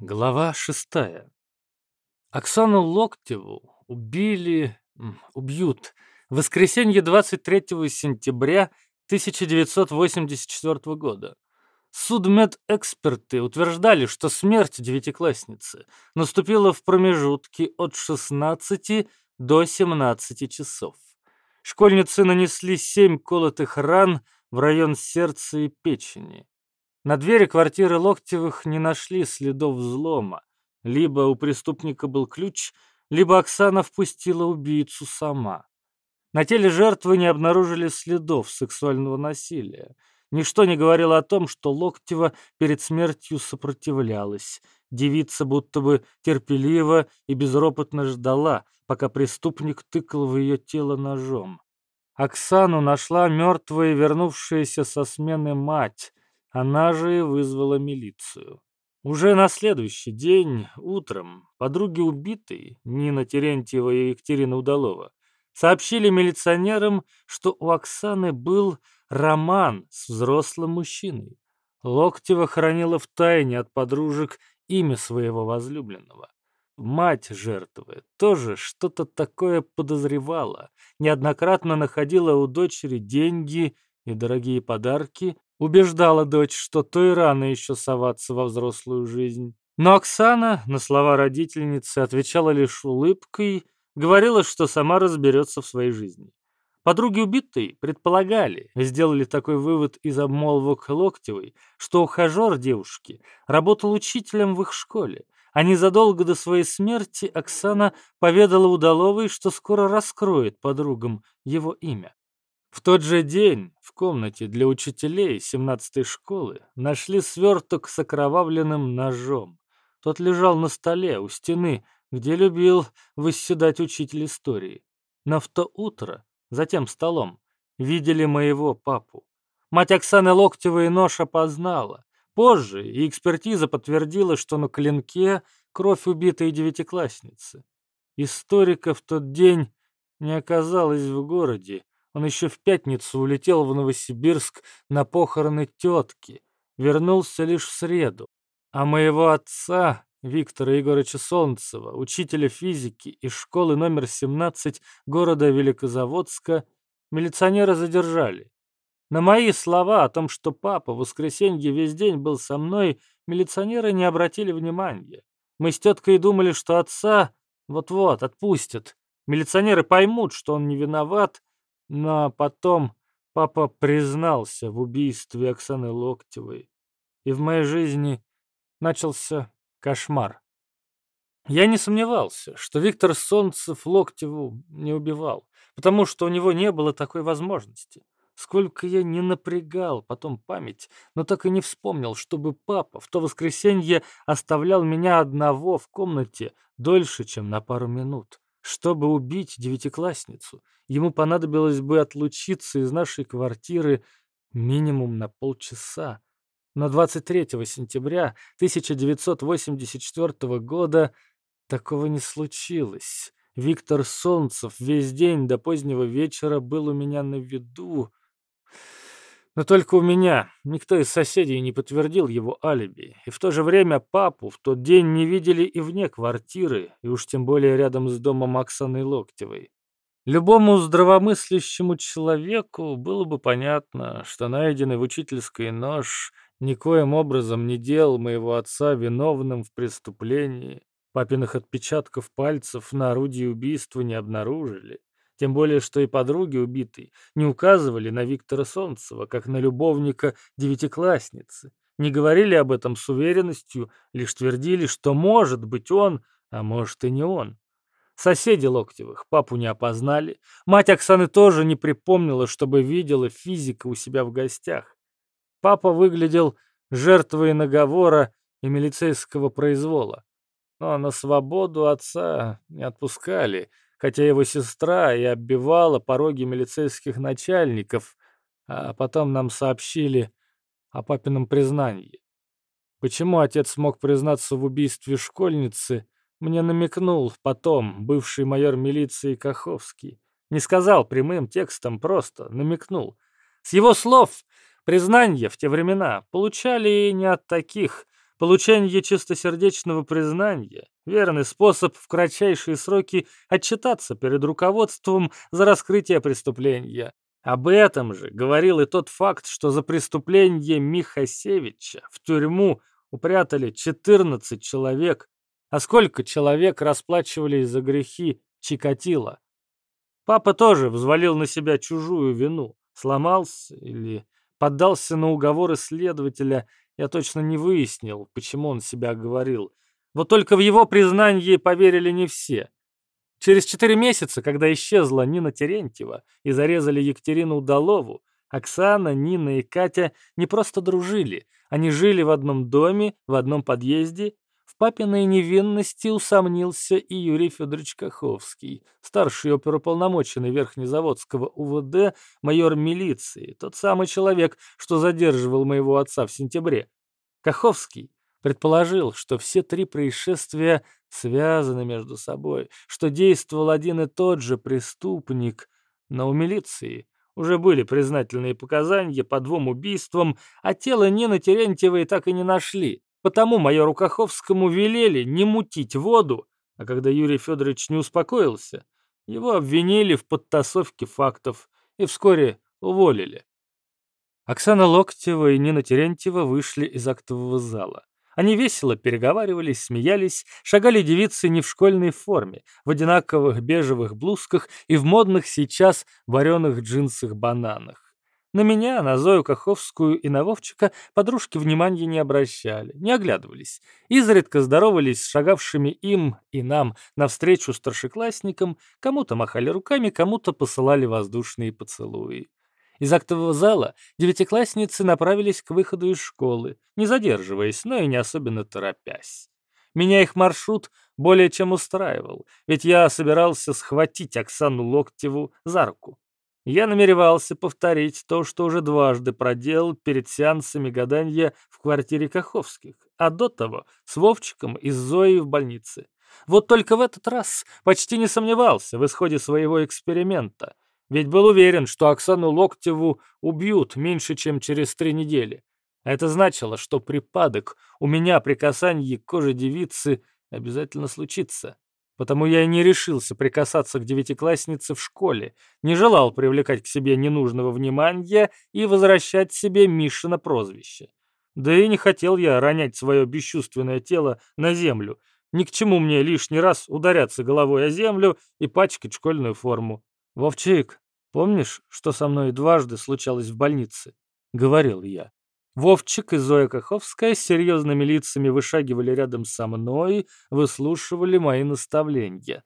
Глава шестая. Оксану Локтеву убили, убьют в воскресенье 23 сентября 1984 года. Судмедэксперты утверждали, что смерть девятиклассницы наступила в промежутке от 16 до 17 часов. Школьницы нанесли семь колотых ран в район сердца и печени. На двери квартиры Локтевых не нашли следов взлома. Либо у преступника был ключ, либо Оксана впустила убийцу сама. На теле жертвы не обнаружили следов сексуального насилия. Ничто не говорило о том, что Локтева перед смертью сопротивлялась. Девица будто бы терпеливо и безропотно ждала, пока преступник тыкал в ее тело ножом. Оксану нашла мертвая вернувшаяся со смены мать. Она же вызвала милицию. Уже на следующий день, утром, подруги убитой, Нина Терентьева и Екатерина Удалова, сообщили милиционерам, что у Оксаны был роман с взрослым мужчиной. Локтева хранила в тайне от подружек имя своего возлюбленного. Мать жертвы тоже что-то такое подозревала, неоднократно находила у дочери деньги и дорогие подарки, убеждала дочь, что той рано еще соваться во взрослую жизнь. Но Оксана на слова родительницы отвечала лишь улыбкой, говорила, что сама разберется в своей жизни. Подруги убитой предполагали, сделали такой вывод из обмолвок Локтевой, что ухажер девушки работал учителем в их школе, а незадолго до своей смерти Оксана поведала Удаловой, что скоро раскроет подругам его имя. В тот же день в комнате для учителей 17-й школы нашли сверток с окровавленным ножом. Тот лежал на столе у стены, где любил восседать учитель истории. Но в то утро, за тем столом, видели моего папу. Мать Оксаны Локтевой нож опознала. Позже и экспертиза подтвердила, что на клинке кровь убитой девятиклассницы. Историка в тот день не оказалось в городе, он еще в пятницу улетел в Новосибирск на похороны тетки, вернулся лишь в среду. А моего отца, Виктора Егоровича Солнцева, учителя физики из школы номер 17 города Великозаводска, милиционеры задержали. На мои слова о том, что папа в воскресенье весь день был со мной, милиционеры не обратили внимания. Мы с теткой думали, что отца вот-вот отпустят. Милиционеры поймут, что он не виноват, но потом папа признался в убийстве Оксаны Локтевой, и в моей жизни начался кошмар. Я не сомневался, что Виктор Солнцев Локтеву не убивал, потому что у него не было такой возможности. Сколько я не напрягал потом память, но так и не вспомнил, чтобы папа в то воскресенье оставлял меня одного в комнате дольше, чем на пару минут. Чтобы убить девятиклассницу, ему понадобилось бы отлучиться из нашей квартиры минимум на полчаса. Но 23 сентября 1984 года такого не случилось. Виктор Солнцев весь день до позднего вечера был у меня на виду, но только у меня никто из соседей не подтвердил его алиби, и в то же время папу в тот день не видели и вне квартиры, и уж тем более рядом с домом Оксаны Локтевой. Любому здравомыслящему человеку было бы понятно, что найденный в учительской нож никоим образом не делал моего отца виновным в преступлении. Папиных отпечатков пальцев на орудии убийства не обнаружили. Тем более, что и подруги убитой не указывали на Виктора Солнцева, как на любовника девятиклассницы. Не говорили об этом с уверенностью, лишь твердили, что может быть он, а может и не он. Соседи Локтевых папу не опознали. Мать Оксаны тоже не припомнила, чтобы видела физика у себя в гостях. Папа выглядел жертвой наговора и милицейского произвола. Но на свободу отца не отпускали – хотя его сестра и оббивала пороги милицейских начальников, а потом нам сообщили о папином признании. Почему отец смог признаться в убийстве школьницы, мне намекнул потом бывший майор милиции Каховский. Не сказал прямым текстом, просто намекнул. С его слов, признания в те времена получали не от таких Получение чистосердечного признания — верный способ в кратчайшие сроки отчитаться перед руководством за раскрытие преступления. Об этом же говорил и тот факт, что за преступление Михасевича в тюрьму упрятали 14 человек, а сколько человек расплачивались за грехи Чикатило. Папа тоже взвалил на себя чужую вину, сломался или поддался на уговоры следователя, я точно не выяснил, почему он себя говорил. Вот только в его признании поверили не все. Через четыре месяца, когда исчезла Нина Терентьева и зарезали Екатерину Удалову, Оксана, Нина и Катя не просто дружили, они жили в одном доме, в одном подъезде. В папиной невинности усомнился и Юрий Федорович Каховский, старший оперуполномоченный Верхнезаводского УВД, майор милиции, тот самый человек, что задерживал моего отца в сентябре. Каховский предположил, что все три происшествия связаны между собой, что действовал один и тот же преступник, но у милиции уже были признательные показания по двум убийствам, а тело Нины Терентьевой так и не нашли. Потому майору Каховскому велели не мутить воду, а когда Юрий Федорович не успокоился, его обвинили в подтасовке фактов и вскоре уволили. Оксана Локтева и Нина Терентьева вышли из актового зала. Они весело переговаривались, смеялись, шагали девицы не в школьной форме, в одинаковых бежевых блузках и в модных сейчас вареных джинсах-бананах. На меня, на Зою Каховскую и на Вовчика подружки внимания не обращали, не оглядывались. Изредка здоровались с шагавшими им и нам навстречу старшеклассникам, кому-то махали руками, кому-то посылали воздушные поцелуи. Из актового зала девятиклассницы направились к выходу из школы, не задерживаясь, но и не особенно торопясь. Меня их маршрут более чем устраивал, ведь я собирался схватить Оксану Локтеву за руку. Я намеревался повторить то, что уже дважды проделал перед сеансами гадания в квартире Каховских, а до того с Вовчиком и с Зоей в больнице. Вот только в этот раз почти не сомневался в исходе своего эксперимента — ведь был уверен, что Оксану Локтеву убьют меньше, чем через три недели. Это значило, что припадок у меня при касании к коже девицы обязательно случится. Потому я и не решился прикасаться к девятикласснице в школе, не желал привлекать к себе ненужного внимания и возвращать себе Мишина прозвище. Да и не хотел я ронять свое бесчувственное тело на землю. Ни к чему мне лишний раз ударяться головой о землю и пачкать школьную форму. «Вовчик, помнишь, что со мной дважды случалось в больнице?» — говорил я. Вовчик и Зоя Каховская с серьезными лицами вышагивали рядом со мной, выслушивали мои наставления.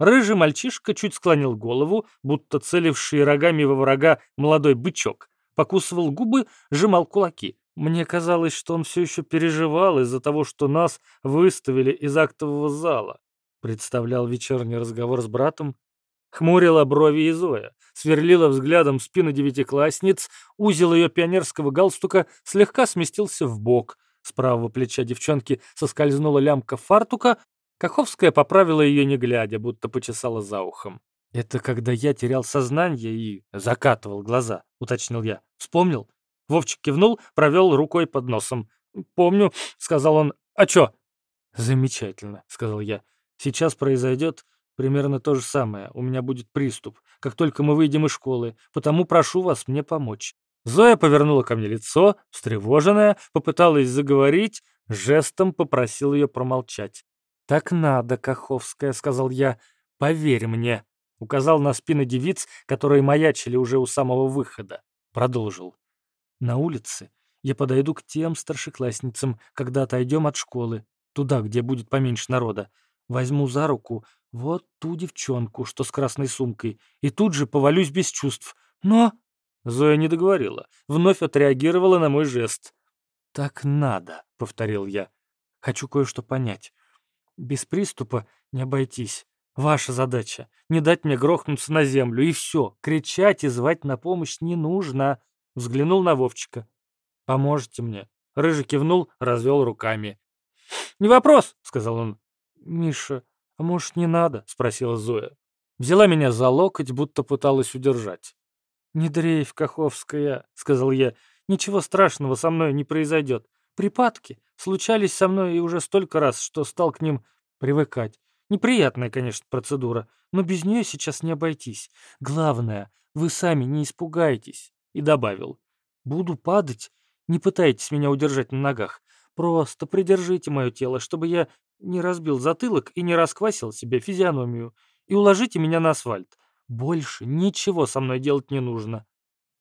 Рыжий мальчишка чуть склонил голову, будто целивший рогами во врага молодой бычок. Покусывал губы, сжимал кулаки. Мне казалось, что он все еще переживал из-за того, что нас выставили из актового зала. Представлял вечерний разговор с братом Хмурила брови и Зоя, сверлила взглядом спину девятиклассниц, узел ее пионерского галстука слегка сместился в бок. С правого плеча девчонки соскользнула лямка фартука, Каховская поправила ее не глядя, будто почесала за ухом. «Это когда я терял сознание и закатывал глаза», — уточнил я. «Вспомнил?» Вовчик кивнул, провел рукой под носом. «Помню», — сказал он. «А чё?» «Замечательно», — сказал я. «Сейчас произойдет Примерно то же самое. У меня будет приступ, как только мы выйдем из школы, потому прошу вас мне помочь». Зоя повернула ко мне лицо, встревоженная, попыталась заговорить, жестом попросил ее промолчать. «Так надо, Каховская», — сказал я. «Поверь мне», — указал на спины девиц, которые маячили уже у самого выхода. Продолжил. «На улице я подойду к тем старшеклассницам, когда отойдем от школы, туда, где будет поменьше народа. Возьму за руку вот ту девчонку, что с красной сумкой, и тут же повалюсь без чувств. Но...» Зоя не договорила, вновь отреагировала на мой жест. «Так надо», — повторил я. «Хочу кое-что понять. Без приступа не обойтись. Ваша задача — не дать мне грохнуться на землю, и все. Кричать и звать на помощь не нужно». Взглянул на Вовчика. «Поможете мне?» Рыжий кивнул, развел руками. «Не вопрос», — сказал он. «Миша, а может, не надо?» — спросила Зоя. Взяла меня за локоть, будто пыталась удержать. «Не дрейф, Каховская», — сказал я. «Ничего страшного со мной не произойдет. Припадки случались со мной и уже столько раз, что стал к ним привыкать. Неприятная, конечно, процедура, но без нее сейчас не обойтись. Главное, вы сами не испугаетесь. И добавил. Буду падать, не пытайтесь меня удержать на ногах. Просто придержите мое тело, чтобы я не разбил затылок и не расквасил себе физиономию. И уложите меня на асфальт. Больше ничего со мной делать не нужно.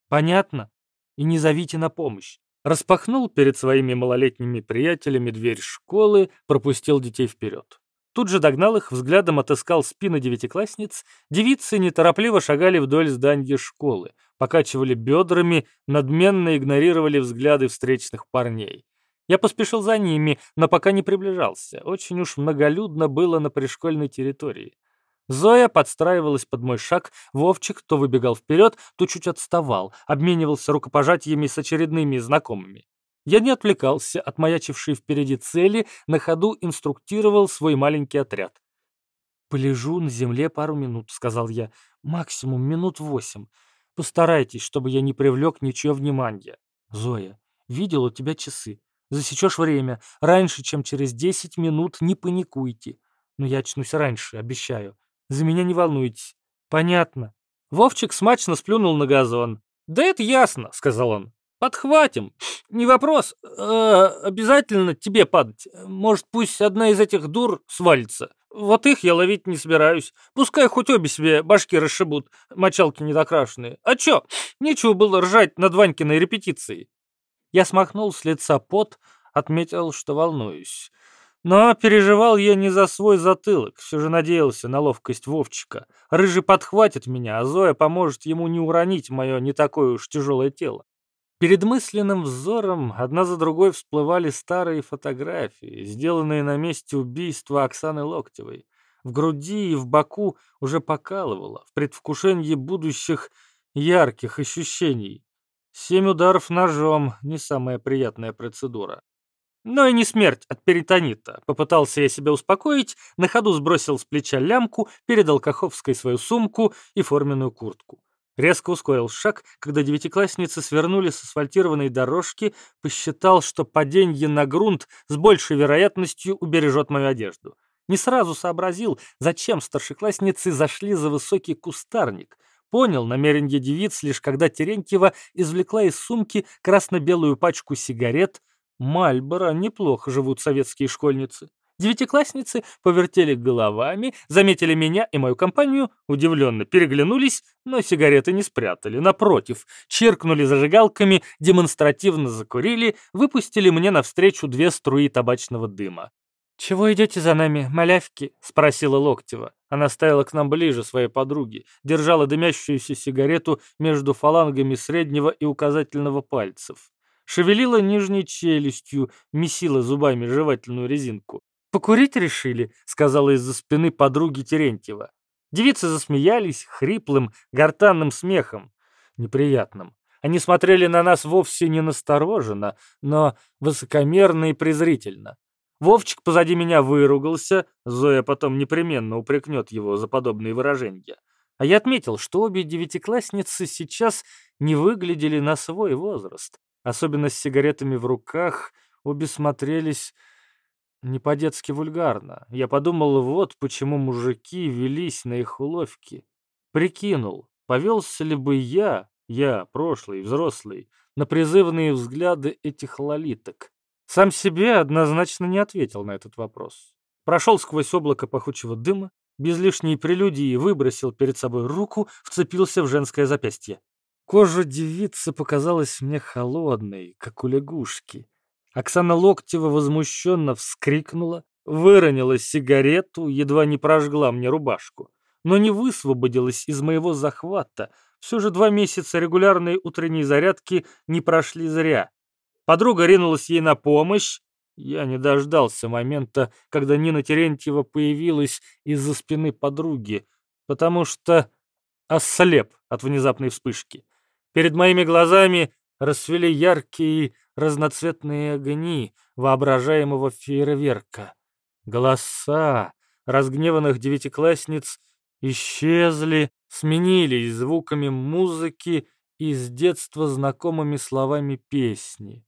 Понятно? И не зовите на помощь. Распахнул перед своими малолетними приятелями дверь школы, пропустил детей вперед. Тут же догнал их, взглядом отыскал спины девятиклассниц. Девицы неторопливо шагали вдоль здания школы, покачивали бедрами, надменно игнорировали взгляды встречных парней. Я поспешил за ними, но пока не приближался. Очень уж многолюдно было на пришкольной территории. Зоя подстраивалась под мой шаг, Вовчик то выбегал вперед, то чуть отставал, обменивался рукопожатиями с очередными знакомыми. Я не отвлекался от маячившей впереди цели, на ходу инструктировал свой маленький отряд. «Полежу на земле пару минут», — сказал я, — «максимум минут восемь. Постарайтесь, чтобы я не привлек ничего внимания. Зоя, видел у тебя часы. Засечешь время. Раньше, чем через десять минут, не паникуйте. Но я очнусь раньше, обещаю. За меня не волнуйтесь. Понятно. Вовчик смачно сплюнул на газон. «Да это ясно», — сказал он. «Подхватим. Не вопрос. Э, обязательно тебе падать. Может, пусть одна из этих дур свалится. Вот их я ловить не собираюсь. Пускай хоть обе себе башки расшибут, мочалки недокрашенные. А чё, нечего было ржать над Ванькиной репетицией». Я смахнул с лица пот, отметил, что волнуюсь. Но переживал я не за свой затылок, все же надеялся на ловкость Вовчика. Рыжий подхватит меня, а Зоя поможет ему не уронить мое не такое уж тяжелое тело. Перед мысленным взором одна за другой всплывали старые фотографии, сделанные на месте убийства Оксаны Локтевой. В груди и в боку уже покалывало, в предвкушении будущих ярких ощущений. Семь ударов ножом — не самая приятная процедура. Но и не смерть от перитонита. Попытался я себя успокоить, на ходу сбросил с плеча лямку, передал Каховской свою сумку и форменную куртку. Резко ускорил шаг, когда девятиклассницы свернули с асфальтированной дорожки, посчитал, что падение на грунт с большей вероятностью убережет мою одежду. Не сразу сообразил, зачем старшеклассницы зашли за высокий кустарник. Понял намерение девиц, лишь когда Терентьева извлекла из сумки красно-белую пачку сигарет, Мальборо, неплохо живут советские школьницы. Девятиклассницы повертели головами, заметили меня и мою компанию, удивленно переглянулись, но сигареты не спрятали. Напротив, чиркнули зажигалками, демонстративно закурили, выпустили мне навстречу две струи табачного дыма. «Чего идете за нами, малявки?» — спросила Локтева. Она стояла к нам ближе своей подруги, держала дымящуюся сигарету между фалангами среднего и указательного пальцев шевелила нижней челюстью, месила зубами жевательную резинку. «Покурить решили», — сказала из-за спины подруги Терентьева. Девицы засмеялись хриплым, гортанным смехом, неприятным. Они смотрели на нас вовсе не настороженно, но высокомерно и презрительно. Вовчик позади меня выругался, Зоя потом непременно упрекнет его за подобные выражения. А я отметил, что обе девятиклассницы сейчас не выглядели на свой возраст особенно с сигаретами в руках, обе смотрелись не по-детски вульгарно. Я подумал, вот почему мужики велись на их уловки. Прикинул, повелся ли бы я, я, прошлый, взрослый, на призывные взгляды этих лолиток. Сам себе однозначно не ответил на этот вопрос. Прошел сквозь облако пахучего дыма, без лишней прелюдии выбросил перед собой руку, вцепился в женское запястье. Кожа девицы показалась мне холодной, как у лягушки. Оксана Локтева возмущенно вскрикнула, выронила сигарету, едва не прожгла мне рубашку, но не высвободилась из моего захвата. Все же два месяца регулярной утренней зарядки не прошли зря. Подруга ринулась ей на помощь. Я не дождался момента, когда Нина Терентьева появилась из-за спины подруги, потому что ослеп от внезапной вспышки. Перед моими глазами расцвели яркие разноцветные огни воображаемого фейерверка. Голоса разгневанных девятиклассниц исчезли, сменились звуками музыки и с детства знакомыми словами песни.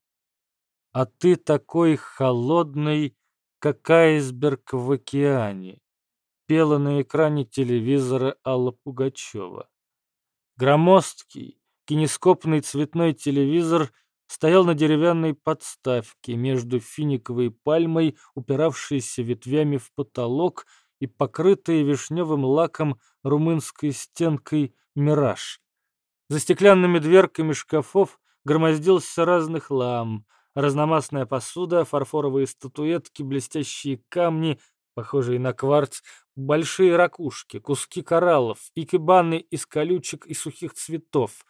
А ты такой холодный, как айсберг в океане, пела на экране телевизора Алла Пугачева. Громоздкий, кинескопный цветной телевизор стоял на деревянной подставке между финиковой пальмой, упиравшейся ветвями в потолок, и покрытой вишневым лаком румынской стенкой «Мираж». За стеклянными дверками шкафов громоздился разных лам, разномастная посуда, фарфоровые статуэтки, блестящие камни, похожие на кварц, большие ракушки, куски кораллов, икебаны из колючек и сухих цветов.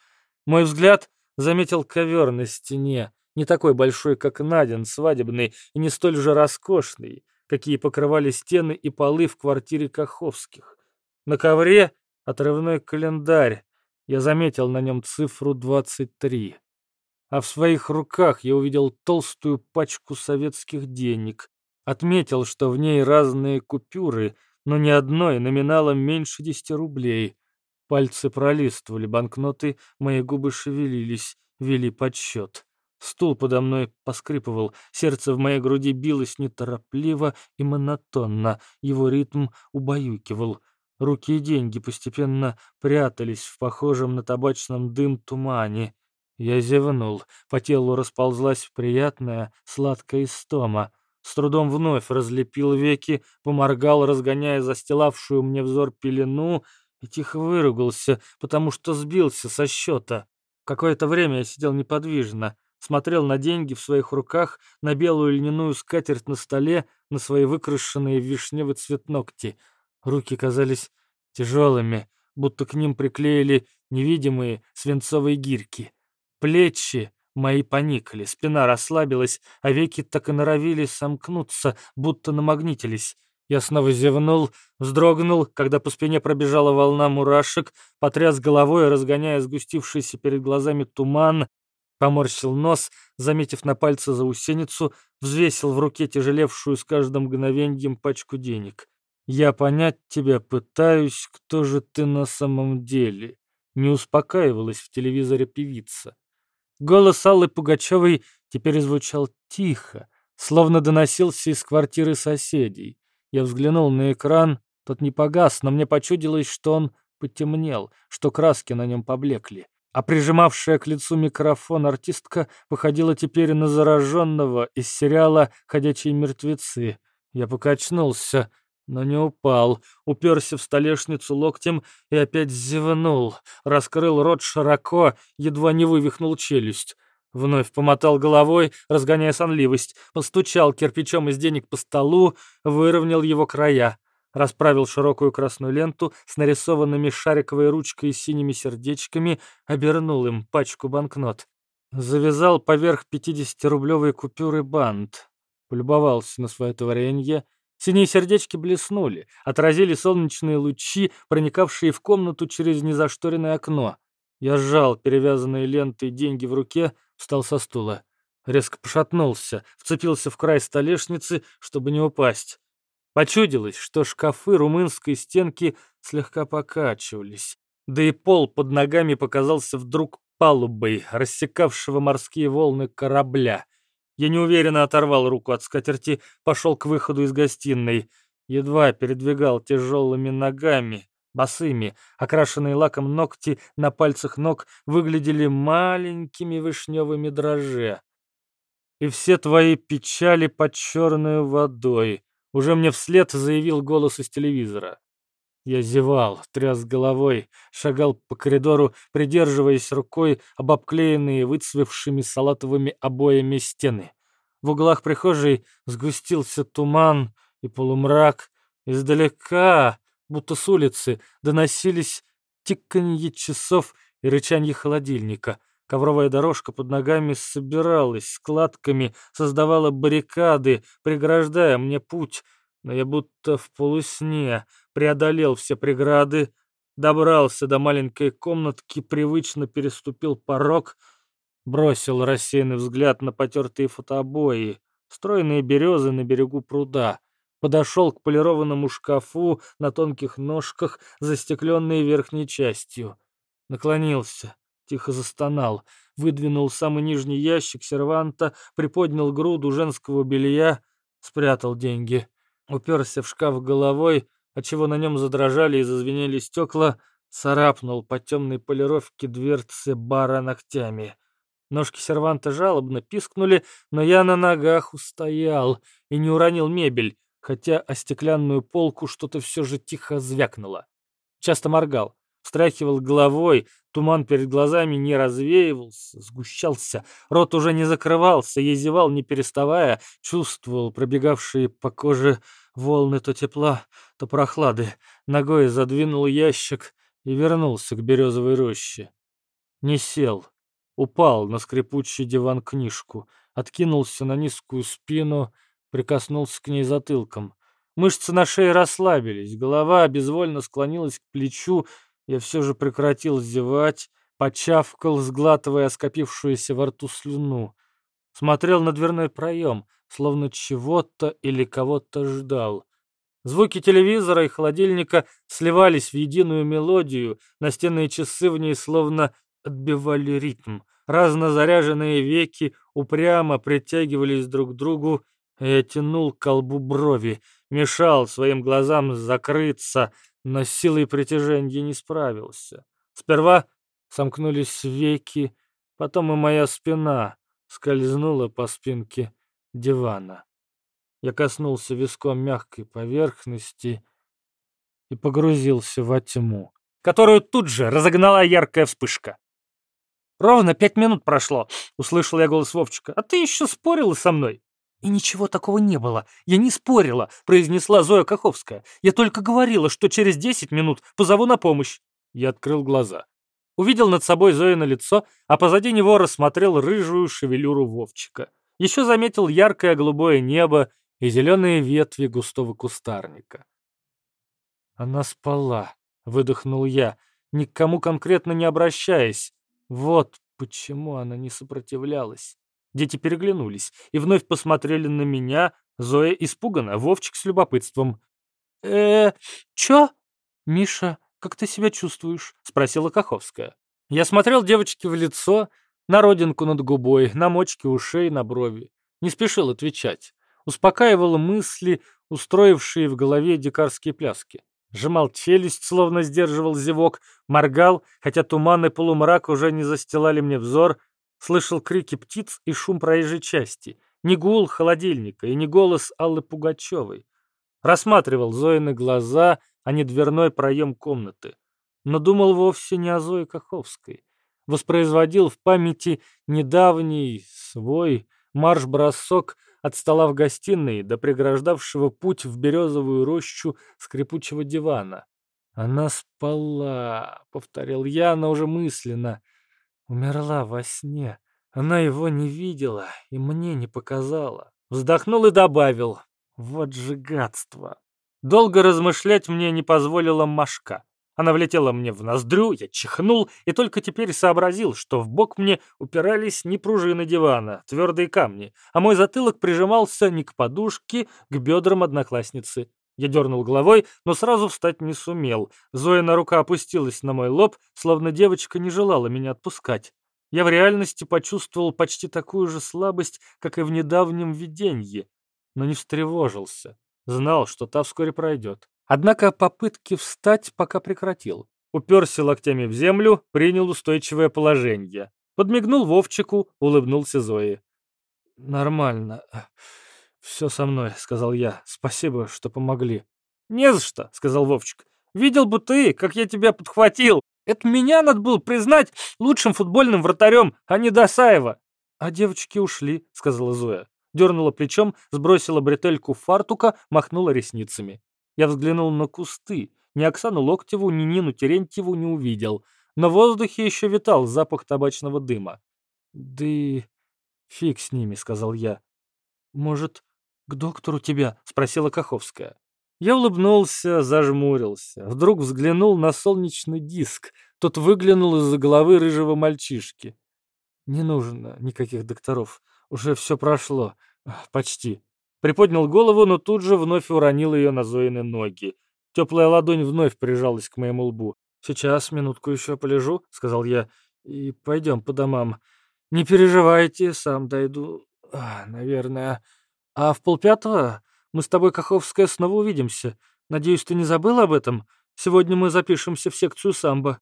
Мой взгляд заметил ковер на стене, не такой большой, как Надин, свадебный, и не столь же роскошный, какие покрывали стены и полы в квартире Каховских. На ковре отрывной календарь. Я заметил на нем цифру 23. А в своих руках я увидел толстую пачку советских денег. Отметил, что в ней разные купюры, но ни одной номиналом меньше 10 рублей. Пальцы пролистывали банкноты, мои губы шевелились, вели подсчет. Стул подо мной поскрипывал, сердце в моей груди билось неторопливо и монотонно, его ритм убаюкивал. Руки и деньги постепенно прятались в похожем на табачном дым тумане. Я зевнул, по телу расползлась приятная сладкая истома. С трудом вновь разлепил веки, поморгал, разгоняя застилавшую мне взор пелену, и тихо выругался, потому что сбился со счета. Какое-то время я сидел неподвижно, смотрел на деньги в своих руках, на белую льняную скатерть на столе, на свои выкрашенные в вишневый цвет ногти. Руки казались тяжелыми, будто к ним приклеили невидимые свинцовые гирьки. Плечи мои поникли, спина расслабилась, а веки так и норовили сомкнуться, будто намагнитились. Я снова зевнул, вздрогнул, когда по спине пробежала волна мурашек, потряс головой, разгоняя сгустившийся перед глазами туман, Поморщил нос, заметив на пальце заусеницу, взвесил в руке тяжелевшую с каждым мгновеньем пачку денег. «Я понять тебя пытаюсь, кто же ты на самом деле?» Не успокаивалась в телевизоре певица. Голос Аллы Пугачевой теперь звучал тихо, словно доносился из квартиры соседей. Я взглянул на экран, тот не погас, но мне почудилось, что он потемнел, что краски на нем поблекли а прижимавшая к лицу микрофон артистка походила теперь на зараженного из сериала «Ходячие мертвецы». Я покачнулся, но не упал, уперся в столешницу локтем и опять зевнул, раскрыл рот широко, едва не вывихнул челюсть. Вновь помотал головой, разгоняя сонливость, постучал кирпичом из денег по столу, выровнял его края расправил широкую красную ленту с нарисованными шариковой ручкой и синими сердечками, обернул им пачку банкнот. Завязал поверх 50-рублевой купюры бант. Полюбовался на свое творение. Синие сердечки блеснули, отразили солнечные лучи, проникавшие в комнату через незашторенное окно. Я сжал перевязанные лентой деньги в руке, встал со стула. Резко пошатнулся, вцепился в край столешницы, чтобы не упасть. Почудилось, что шкафы румынской стенки слегка покачивались, да и пол под ногами показался вдруг палубой, рассекавшего морские волны корабля. Я неуверенно оторвал руку от скатерти, пошел к выходу из гостиной. Едва передвигал тяжелыми ногами, босыми, окрашенные лаком ногти на пальцах ног выглядели маленькими вишневыми дрожжи. И все твои печали под черной водой, уже мне вслед заявил голос из телевизора. Я зевал, тряс головой, шагал по коридору, придерживаясь рукой об обклеенные выцвевшими салатовыми обоями стены. В углах прихожей сгустился туман и полумрак. Издалека, будто с улицы, доносились тиканье часов и рычанье холодильника. Ковровая дорожка под ногами собиралась складками, создавала баррикады, преграждая мне путь, но я будто в полусне преодолел все преграды, добрался до маленькой комнатки, привычно переступил порог, бросил рассеянный взгляд на потертые фотообои, стройные березы на берегу пруда, подошел к полированному шкафу на тонких ножках, застекленной верхней частью, наклонился, тихо застонал. выдвинул самый нижний ящик серванта, приподнял груду женского белья, спрятал деньги. Уперся в шкаф головой, отчего на нем задрожали и зазвенели стекла, царапнул по темной полировке дверцы бара ногтями. Ножки серванта жалобно пискнули, но я на ногах устоял и не уронил мебель, хотя о стеклянную полку что-то все же тихо звякнуло. Часто моргал, встряхивал головой, туман перед глазами не развеивался, сгущался, рот уже не закрывался, я зевал, не переставая, чувствовал пробегавшие по коже волны то тепла, то прохлады, ногой задвинул ящик и вернулся к березовой роще. Не сел, упал на скрипучий диван книжку, откинулся на низкую спину, прикоснулся к ней затылком. Мышцы на шее расслабились, голова безвольно склонилась к плечу, я все же прекратил зевать, почавкал, сглатывая скопившуюся во рту слюну. Смотрел на дверной проем, словно чего-то или кого-то ждал. Звуки телевизора и холодильника сливались в единую мелодию, настенные часы в ней словно отбивали ритм. Разнозаряженные веки упрямо притягивались друг к другу, и я тянул колбу брови, мешал своим глазам закрыться, но силой притяжения не справился. Сперва сомкнулись веки, потом и моя спина скользнула по спинке дивана. Я коснулся виском мягкой поверхности и погрузился во тьму, которую тут же разогнала яркая вспышка. «Ровно пять минут прошло», — услышал я голос Вовчика. «А ты еще спорила со мной?» «И ничего такого не было. Я не спорила», — произнесла Зоя Каховская. «Я только говорила, что через десять минут позову на помощь». Я открыл глаза. Увидел над собой Зоина лицо, а позади него рассмотрел рыжую шевелюру Вовчика. Еще заметил яркое голубое небо и зеленые ветви густого кустарника. Она спала, выдохнул я, ни к кому конкретно не обращаясь. Вот почему она не сопротивлялась. Дети переглянулись и вновь посмотрели на меня. Зоя испуганно, Вовчик с любопытством. э чё? Миша, как ты себя чувствуешь?» — спросила Каховская. Я смотрел девочке в лицо, на родинку над губой, на мочки ушей, на брови. Не спешил отвечать успокаивал мысли, устроившие в голове дикарские пляски. Сжимал челюсть, словно сдерживал зевок, моргал, хотя туман и полумрак уже не застилали мне взор, слышал крики птиц и шум проезжей части, не гул холодильника и не голос Аллы Пугачевой. Рассматривал Зоины глаза, а не дверной проем комнаты. Но думал вовсе не о Зое Каховской. Воспроизводил в памяти недавний свой марш-бросок от стола в гостиной до преграждавшего путь в березовую рощу скрипучего дивана. «Она спала», — повторил я, но уже мысленно. «Умерла во сне. Она его не видела и мне не показала». Вздохнул и добавил. «Вот же гадство!» Долго размышлять мне не позволила Машка. Она влетела мне в ноздрю, я чихнул и только теперь сообразил, что в бок мне упирались не пружины дивана, твердые камни, а мой затылок прижимался не к подушке, к бедрам одноклассницы. Я дернул головой, но сразу встать не сумел. Зоина рука опустилась на мой лоб, словно девочка не желала меня отпускать. Я в реальности почувствовал почти такую же слабость, как и в недавнем виденье, но не встревожился. Знал, что та вскоре пройдет. Однако попытки встать пока прекратил. Уперся локтями в землю, принял устойчивое положение. Подмигнул Вовчику, улыбнулся Зое. «Нормально. Все со мной», — сказал я. «Спасибо, что помогли». «Не за что», — сказал Вовчик. «Видел бы ты, как я тебя подхватил. Это меня надо было признать лучшим футбольным вратарем, а не Досаева». «А девочки ушли», — сказала Зоя. Дернула плечом, сбросила бретельку фартука, махнула ресницами. Я взглянул на кусты. Ни Оксану Локтеву, ни Нину Терентьеву не увидел. На воздухе еще витал запах табачного дыма. «Да и фиг с ними», — сказал я. «Может, к доктору тебя?» — спросила Каховская. Я улыбнулся, зажмурился. Вдруг взглянул на солнечный диск. Тот выглянул из-за головы рыжего мальчишки. «Не нужно никаких докторов. Уже все прошло. Почти». Приподнял голову, но тут же вновь уронил ее на Зоины ноги. Теплая ладонь вновь прижалась к моему лбу. «Сейчас, минутку еще полежу», — сказал я, — «и пойдем по домам. Не переживайте, сам дойду, а, наверное. А в полпятого мы с тобой, Каховская, снова увидимся. Надеюсь, ты не забыл об этом? Сегодня мы запишемся в секцию самбо».